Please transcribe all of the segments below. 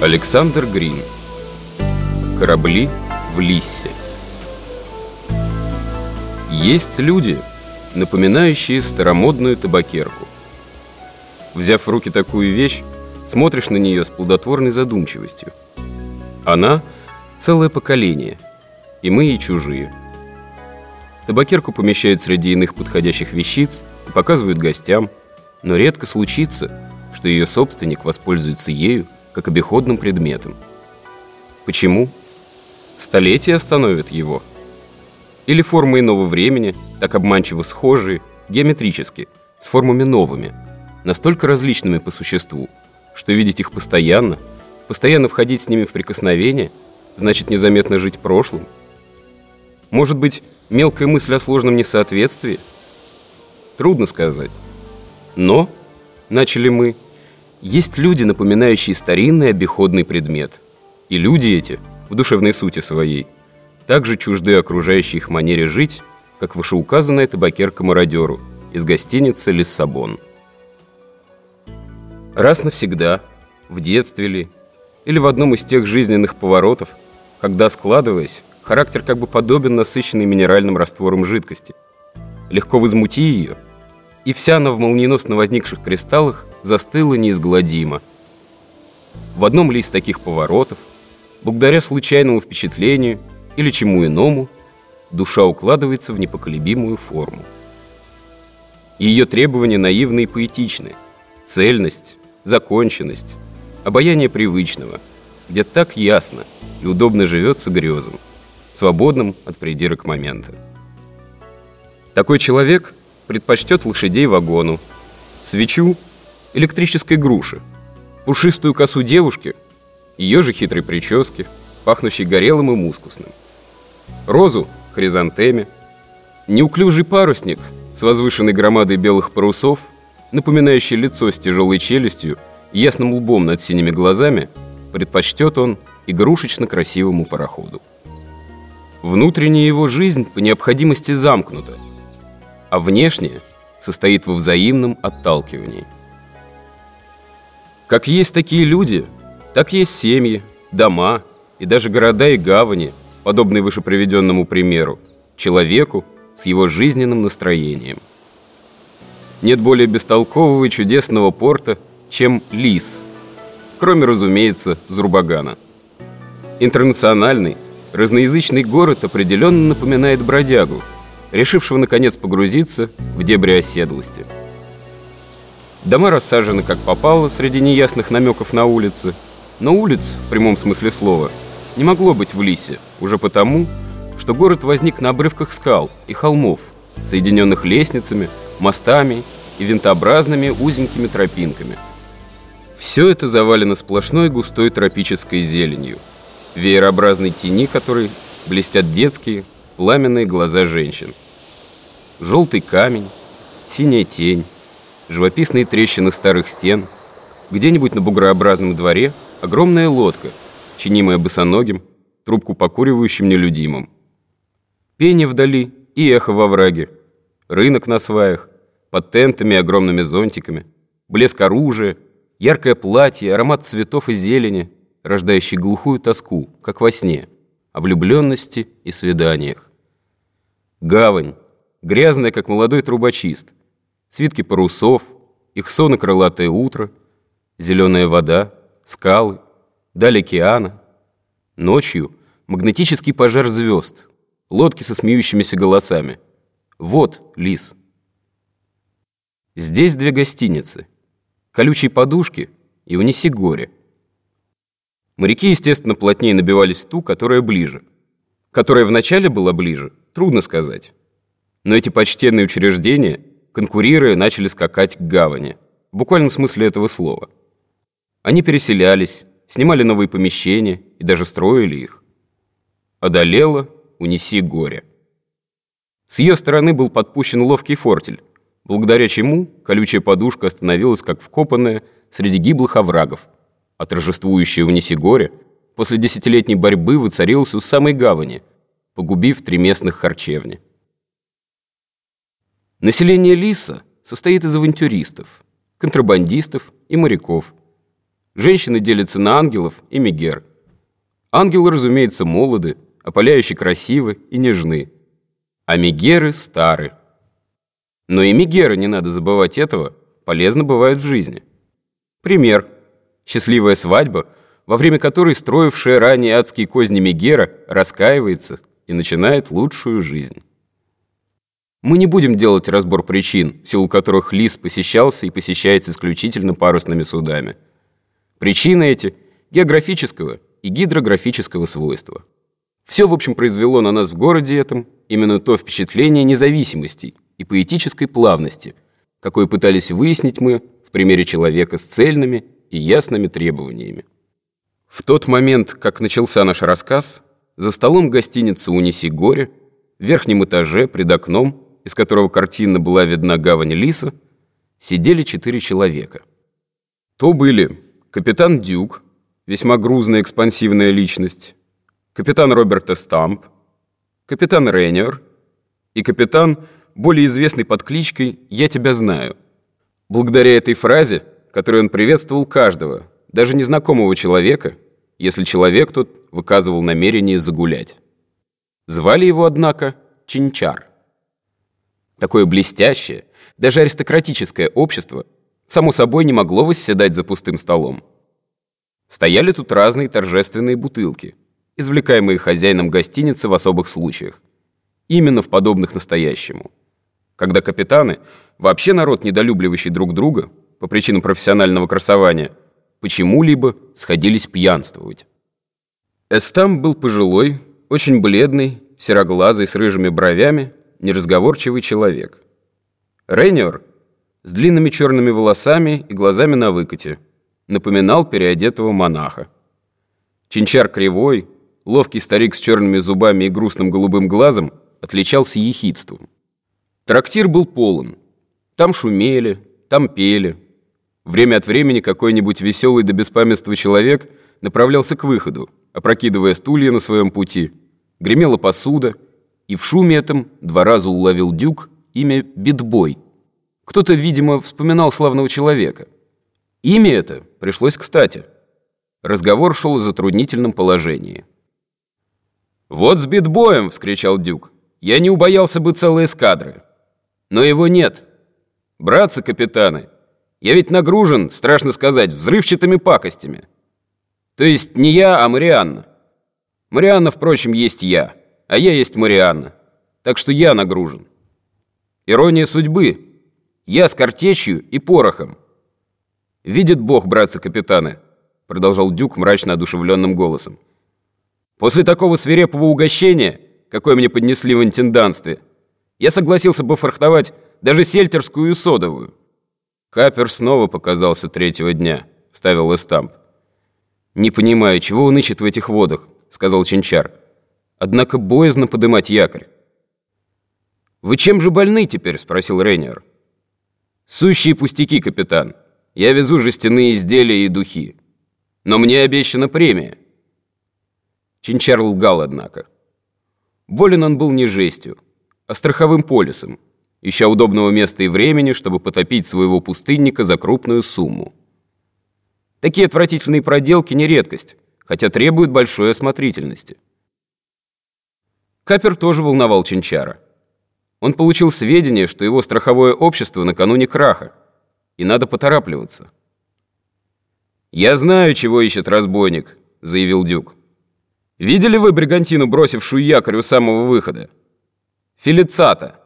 Александр Грин Корабли в Лиссе Есть люди, напоминающие старомодную табакерку. Взяв в руки такую вещь, смотришь на нее с плодотворной задумчивостью. Она – целое поколение, и мы ей чужие. Табакерку помещают среди иных подходящих вещиц и показывают гостям, но редко случится, что ее собственник воспользуется ею как обиходным предметом. Почему? Столетия остановят его. Или формы иного времени, так обманчиво схожие, геометрически, с формами новыми, настолько различными по существу, что видеть их постоянно, постоянно входить с ними в прикосновение, значит незаметно жить прошлым. Может быть, мелкая мысль о сложном несоответствии? Трудно сказать. Но, начали мы, есть люди, напоминающие старинный обиходный предмет. И люди эти, в душевной сути своей, также чужды окружающей их манере жить, как вышеуказанная табакерка-мародеру из гостиницы «Лиссабон». Раз навсегда, в детстве ли, или в одном из тех жизненных поворотов, когда, складываясь, характер как бы подобен насыщенной минеральным раствором жидкости. Легко возмути ее, и вся она в молниеносно возникших кристаллах застыла неизгладимо. В одном ли из таких поворотов, благодаря случайному впечатлению или чему иному, душа укладывается в непоколебимую форму. Ее требования наивны и поэтичны. Цельность, законченность, обаяние привычного, где так ясно и удобно живется грезом, свободным от придирок момента. Такой человек предпочтет лошадей вагону, свечу электрической груши, пушистую косу девушки, ее же хитрой прически, пахнущей горелым и мускусным, розу хризантеме, неуклюжий парусник с возвышенной громадой белых парусов, напоминающий лицо с тяжелой челюстью и ясным лбом над синими глазами, предпочтет он игрушечно красивому пароходу. Внутренняя его жизнь по необходимости замкнута, а внешняя состоит во взаимном отталкивании – как есть такие люди, так есть семьи, дома и даже города и гавани, подобные выше приведенному примеру, человеку с его жизненным настроением. Нет более бестолкового и чудесного порта, чем Лис, кроме, разумеется, Зурбагана. Интернациональный, разноязычный город определенно напоминает бродягу, решившего наконец погрузиться в дебри оседлости. Дома рассажены как попало среди неясных намеков на улицы. Но улиц, в прямом смысле слова, не могло быть в Лисе, уже потому, что город возник на обрывках скал и холмов, соединенных лестницами, мостами и винтообразными узенькими тропинками. Все это завалено сплошной густой тропической зеленью, веерообразной тени которой блестят детские, пламенные глаза женщин. Желтый камень, синяя тень, живописные трещины старых стен, где-нибудь на бугрообразном дворе огромная лодка, чинимая босоногим, трубку покуривающим нелюдимым. Пение вдали и эхо во враге, рынок на сваях, под тентами и огромными зонтиками, блеск оружия, яркое платье, аромат цветов и зелени, рождающий глухую тоску, как во сне, о влюбленности и свиданиях. Гавань, грязная, как молодой трубочист – свитки парусов, их сон и крылатое утро, зеленая вода, скалы, даль океана. Ночью магнетический пожар звезд, лодки со смеющимися голосами. Вот лис. Здесь две гостиницы. Колючие подушки и унеси горе. Моряки, естественно, плотнее набивались в ту, которая ближе. Которая вначале была ближе, трудно сказать. Но эти почтенные учреждения – конкурируя, начали скакать к гавани. В буквальном смысле этого слова. Они переселялись, снимали новые помещения и даже строили их. Одолело, унеси горе. С ее стороны был подпущен ловкий фортель, благодаря чему колючая подушка остановилась как вкопанная среди гиблых оврагов, а торжествующее «Унеси горе» после десятилетней борьбы воцарилось у самой гавани, погубив три местных харчевни. Население Лиса состоит из авантюристов, контрабандистов и моряков. Женщины делятся на ангелов и мегер. Ангелы, разумеется, молоды, опаляющие красивы и нежны. А мегеры стары. Но и мегеры, не надо забывать этого, полезно бывают в жизни. Пример. Счастливая свадьба, во время которой строившая ранее адские козни Мегера раскаивается и начинает лучшую жизнь. Мы не будем делать разбор причин, в силу которых Лис посещался и посещается исключительно парусными судами. Причины эти географического и гидрографического свойства. Все, в общем, произвело на нас в городе этом именно то впечатление независимости и поэтической плавности, какое пытались выяснить мы в примере человека с цельными и ясными требованиями. В тот момент, как начался наш рассказ, за столом гостиницы «Унеси горе» в верхнем этаже, пред окном, из которого картинно была видна гавань Лиса, сидели четыре человека. То были капитан Дюк, весьма грузная экспансивная личность, капитан Роберт Стамп, капитан Рейнер и капитан, более известный под кличкой «Я тебя знаю». Благодаря этой фразе, которой он приветствовал каждого, даже незнакомого человека, если человек тот выказывал намерение загулять. Звали его, однако, Чинчар. Такое блестящее, даже аристократическое общество само собой не могло восседать за пустым столом. Стояли тут разные торжественные бутылки, извлекаемые хозяином гостиницы в особых случаях. Именно в подобных настоящему. Когда капитаны, вообще народ, недолюбливающий друг друга, по причинам профессионального красования, почему-либо сходились пьянствовать. Эстам был пожилой, очень бледный, сероглазый, с рыжими бровями, неразговорчивый человек. Рейнер с длинными черными волосами и глазами на выкате напоминал переодетого монаха. Чинчар кривой, ловкий старик с черными зубами и грустным голубым глазом отличался ехидством. Трактир был полон. Там шумели, там пели. Время от времени какой-нибудь веселый до беспамятства человек направлялся к выходу, опрокидывая стулья на своем пути. Гремела посуда — и в шуме этом два раза уловил Дюк имя Битбой. Кто-то, видимо, вспоминал славного человека. Имя это пришлось кстати. Разговор шел о затруднительном положении. «Вот с Битбоем!» — вскричал Дюк. «Я не убоялся бы целой эскадры. Но его нет. Братцы капитаны, я ведь нагружен, страшно сказать, взрывчатыми пакостями. То есть не я, а Марианна. Марианна, впрочем, есть я» а я есть Марианна. Так что я нагружен. Ирония судьбы. Я с картечью и порохом. Видит Бог, братцы-капитаны, продолжал Дюк мрачно одушевленным голосом. После такого свирепого угощения, какое мне поднесли в интенданстве, я согласился бы фрахтовать даже сельтерскую и содовую. Капер снова показался третьего дня, ставил эстамп. «Не понимаю, чего он ищет в этих водах», — сказал Чинчар. Однако боязно подымать якорь. «Вы чем же больны теперь?» — спросил Рейнер. «Сущие пустяки, капитан. Я везу жестяные изделия и духи. Но мне обещана премия». Чинчар лгал, однако. Болен он был не жестью, а страховым полисом, ища удобного места и времени, чтобы потопить своего пустынника за крупную сумму. Такие отвратительные проделки не редкость, хотя требуют большой осмотрительности. Капер тоже волновал Чинчара. Он получил сведения, что его страховое общество накануне краха, и надо поторапливаться. «Я знаю, чего ищет разбойник», — заявил Дюк. «Видели вы бригантину, бросившую якорь у самого выхода? Филицата.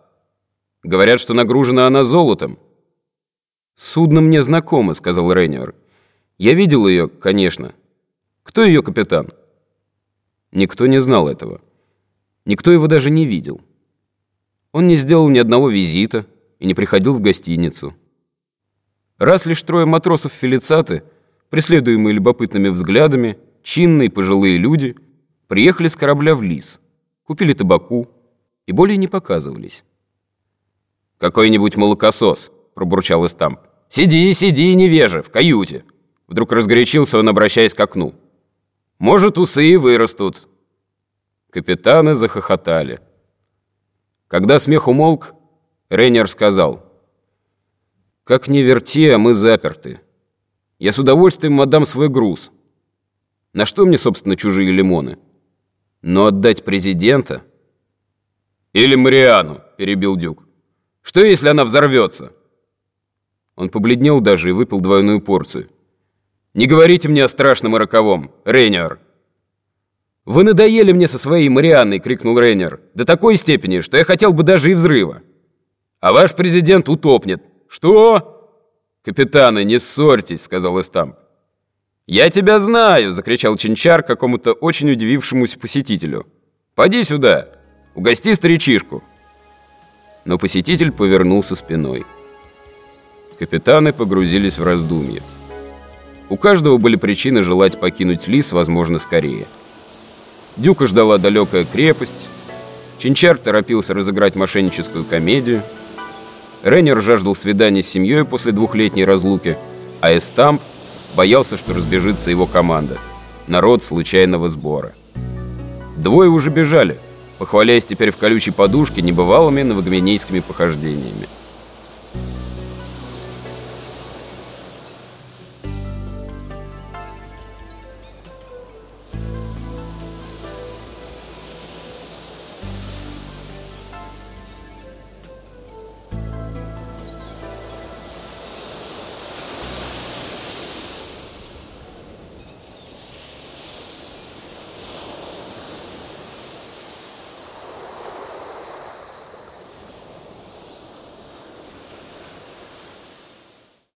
Говорят, что нагружена она золотом». «Судно мне знакомо», — сказал Рейнер. «Я видел ее, конечно. Кто ее капитан?» Никто не знал этого. Никто его даже не видел. Он не сделал ни одного визита и не приходил в гостиницу. Раз лишь трое матросов Фелицаты, преследуемые любопытными взглядами, чинные пожилые люди, приехали с корабля в Лис, купили табаку и более не показывались. «Какой-нибудь молокосос», — пробурчал Эстамп. «Сиди, сиди, невеже, в каюте!» Вдруг разгорячился он, обращаясь к окну. «Может, усы и вырастут, Капитаны захохотали. Когда смех умолк, Рейнер сказал, «Как не верти, а мы заперты. Я с удовольствием отдам свой груз. На что мне, собственно, чужие лимоны? Но отдать президента... Или Мариану, перебил Дюк. Что, если она взорвется? Он побледнел даже и выпил двойную порцию. «Не говорите мне о страшном и роковом, Рейнер!» «Вы надоели мне со своей Марианной!» — крикнул Рейнер. «До такой степени, что я хотел бы даже и взрыва!» «А ваш президент утопнет!» «Что?» «Капитаны, не ссорьтесь!» — сказал Эстамп. «Я тебя знаю!» — закричал Чинчар какому-то очень удивившемуся посетителю. «Поди сюда! Угости старичишку!» Но посетитель повернулся спиной. Капитаны погрузились в раздумье. У каждого были причины желать покинуть лис, возможно, скорее. Дюка ждала далекая крепость. Чинчар торопился разыграть мошенническую комедию. Реннер жаждал свидания с семьей после двухлетней разлуки, а Эстамп боялся, что разбежится его команда. Народ случайного сбора. Двое уже бежали, похваляясь теперь в колючей подушке небывалыми новогвинейскими похождениями.